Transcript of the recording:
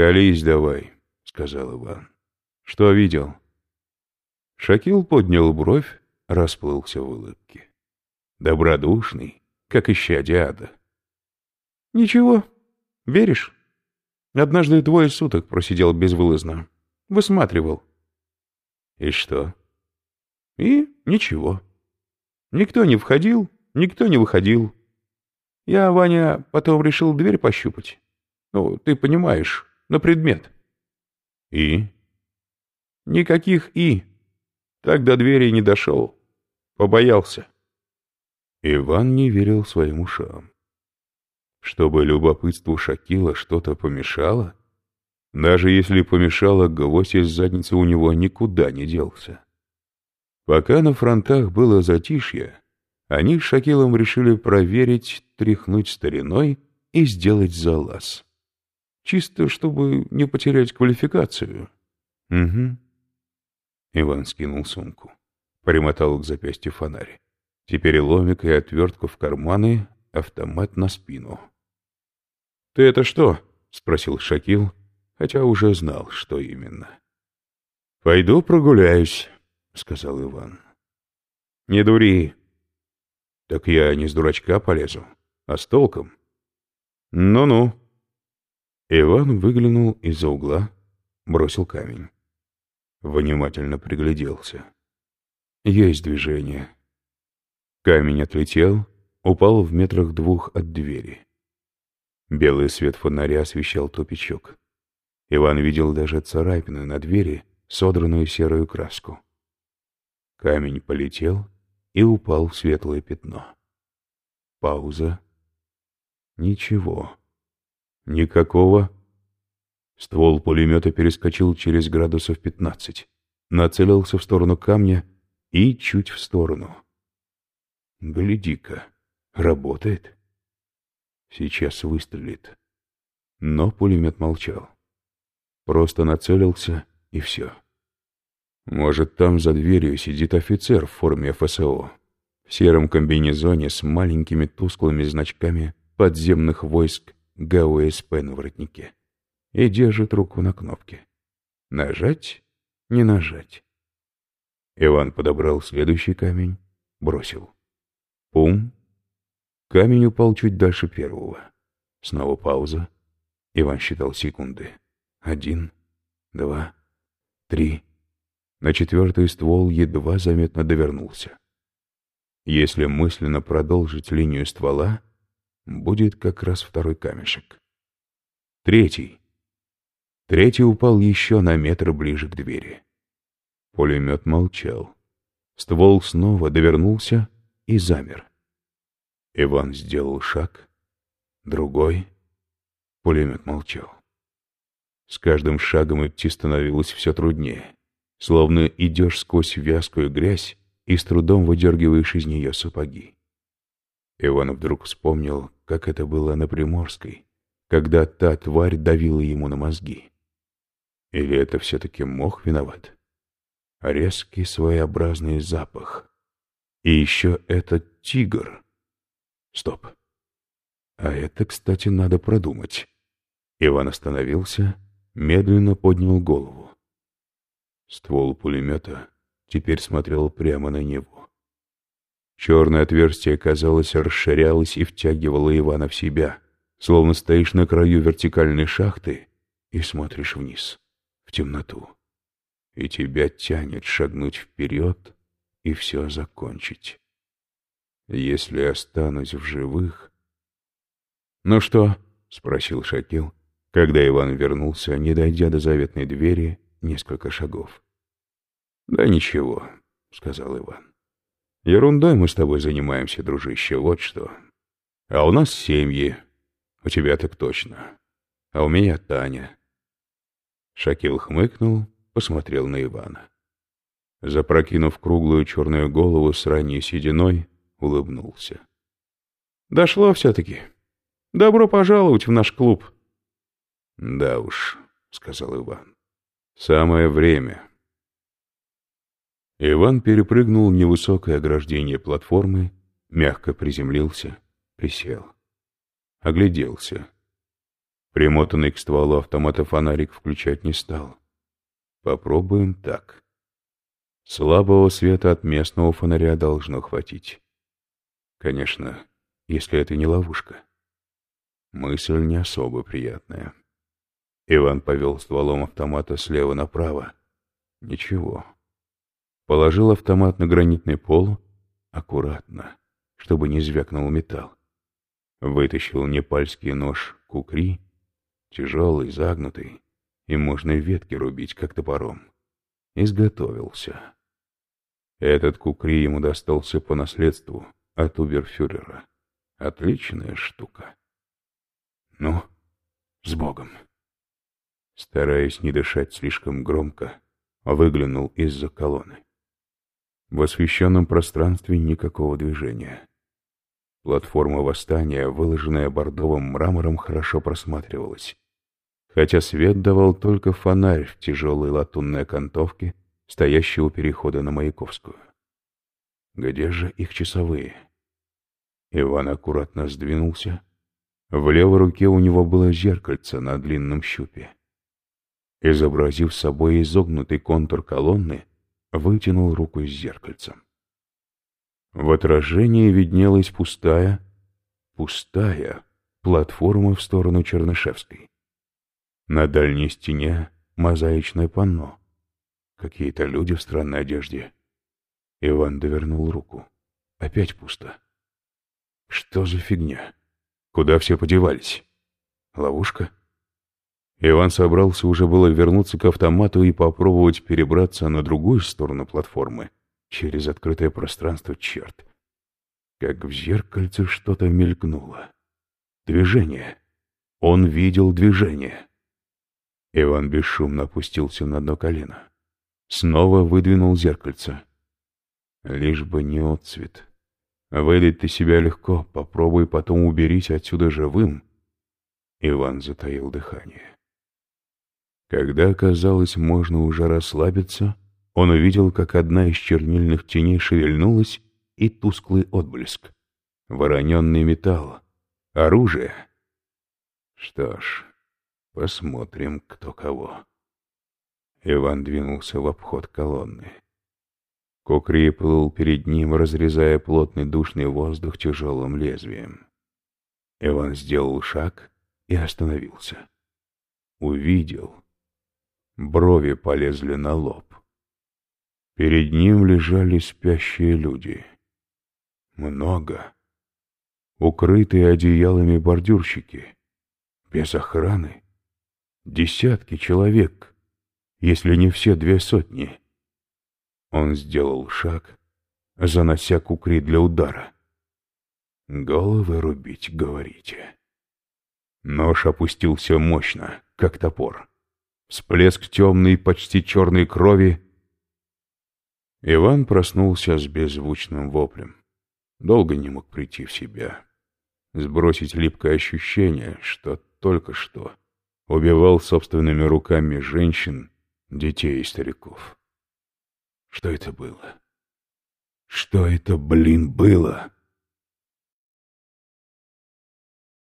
«Колись давай», — сказал Иван. «Что видел?» Шакил поднял бровь, расплылся в улыбке. Добродушный, как ища ада. «Ничего, веришь? Однажды двое суток просидел безвылазно. Высматривал». «И что?» «И ничего. Никто не входил, никто не выходил. Я, Ваня, потом решил дверь пощупать. Ну, ты понимаешь, на предмет». «И?» «Никаких «и». Так до двери не дошел. Побоялся. Иван не верил своим ушам. Чтобы любопытству Шакила что-то помешало, даже если помешало, гвоздь из задницы у него никуда не делся. Пока на фронтах было затишье, они с Шакилом решили проверить, тряхнуть стариной и сделать залаз. Чисто, чтобы не потерять квалификацию. Угу. Иван скинул сумку. Примотал к запястью фонарь. Теперь ломик и отвертку в карманы, автомат на спину. — Ты это что? — спросил Шакил, хотя уже знал, что именно. — Пойду прогуляюсь, — сказал Иван. — Не дури. — Так я не с дурачка полезу, а с толком. Ну — Ну-ну. Иван выглянул из-за угла, бросил камень. Внимательно пригляделся. Есть движение. Камень отлетел, упал в метрах двух от двери. Белый свет фонаря освещал тупичок. Иван видел даже царапины на двери, содранную серую краску. Камень полетел и упал в светлое пятно. Пауза. Ничего. Никакого Ствол пулемета перескочил через градусов пятнадцать, нацелился в сторону камня и чуть в сторону. Гляди-ка, работает. Сейчас выстрелит. Но пулемет молчал. Просто нацелился, и все. Может, там за дверью сидит офицер в форме ФСО, в сером комбинезоне с маленькими тусклыми значками подземных войск ГУСП на воротнике и держит руку на кнопке. Нажать, не нажать. Иван подобрал следующий камень, бросил. Пум. Камень упал чуть дальше первого. Снова пауза. Иван считал секунды. Один, два, три. На четвертый ствол едва заметно довернулся. Если мысленно продолжить линию ствола, будет как раз второй камешек. Третий. Третий упал еще на метр ближе к двери. Пулемет молчал. Ствол снова довернулся и замер. Иван сделал шаг, другой. Пулемет молчал. С каждым шагом идти становилось все труднее, словно идешь сквозь вязкую грязь и с трудом выдергиваешь из нее сапоги. Иван вдруг вспомнил, как это было на Приморской, когда та тварь давила ему на мозги. Или это все-таки мох виноват? Резкий своеобразный запах. И еще этот тигр. Стоп. А это, кстати, надо продумать. Иван остановился, медленно поднял голову. Ствол пулемета теперь смотрел прямо на него. Черное отверстие, казалось, расширялось и втягивало Ивана в себя, словно стоишь на краю вертикальной шахты и смотришь вниз в темноту, и тебя тянет шагнуть вперед и все закончить. Если останусь в живых... — Ну что? — спросил Шакил, когда Иван вернулся, не дойдя до заветной двери несколько шагов. — Да ничего, — сказал Иван. — Ерундой мы с тобой занимаемся, дружище, вот что. А у нас семьи. У тебя так точно. А у меня Таня. Шакил хмыкнул, посмотрел на Ивана. Запрокинув круглую черную голову с ранней сединой, улыбнулся. «Дошло все-таки. Добро пожаловать в наш клуб». «Да уж», — сказал Иван. «Самое время». Иван перепрыгнул невысокое ограждение платформы, мягко приземлился, присел. Огляделся. Примотанный к стволу автомата фонарик включать не стал. Попробуем так. Слабого света от местного фонаря должно хватить. Конечно, если это не ловушка. Мысль не особо приятная. Иван повел стволом автомата слева направо. Ничего. Положил автомат на гранитный пол аккуратно, чтобы не звякнул металл. Вытащил непальский нож кукри, тяжелый, загнутый, и можно ветки рубить, как топором. Изготовился. Этот кукри ему достался по наследству от Уберфюрера. Отличная штука. Ну, с Богом. Стараясь не дышать слишком громко, выглянул из-за колонны. В освещенном пространстве никакого движения. Платформа восстания, выложенная бордовым мрамором, хорошо просматривалась. Хотя свет давал только фонарь в тяжелой латунной окантовке, стоящей у перехода на Маяковскую. Где же их часовые? Иван аккуратно сдвинулся. В левой руке у него было зеркальце на длинном щупе. Изобразив собой изогнутый контур колонны, вытянул руку с зеркальцем. В отражении виднелась пустая, пустая платформа в сторону Чернышевской. На дальней стене мозаичное панно. Какие-то люди в странной одежде. Иван довернул руку. Опять пусто. Что за фигня? Куда все подевались? Ловушка? Иван собрался уже было вернуться к автомату и попробовать перебраться на другую сторону платформы, через открытое пространство черт. Как в зеркальце что-то мелькнуло. Движение. Он видел движение. Иван бесшумно опустился на дно колено. Снова выдвинул зеркальце. Лишь бы не отцвет. Выдать ты себя легко, попробуй потом уберись отсюда живым. Иван затаил дыхание. Когда казалось, можно уже расслабиться, он увидел, как одна из чернильных теней шевельнулась, и тусклый отблеск. Вороненный металл. Оружие. Что ж, посмотрим, кто кого. Иван двинулся в обход колонны. Кокри плыл перед ним, разрезая плотный душный воздух тяжелым лезвием. Иван сделал шаг и остановился. Увидел. Брови полезли на лоб. Перед ним лежали спящие люди. Много. Укрытые одеялами бордюрщики. Без охраны. Десятки человек, если не все две сотни. Он сделал шаг, занося кукри для удара. «Головы рубить, говорите?» Нож опустился мощно, как топор. Всплеск темной, почти черной крови Иван проснулся с беззвучным воплем. Долго не мог прийти в себя. Сбросить липкое ощущение, что только что убивал собственными руками женщин, детей и стариков. Что это было? Что это, блин, было?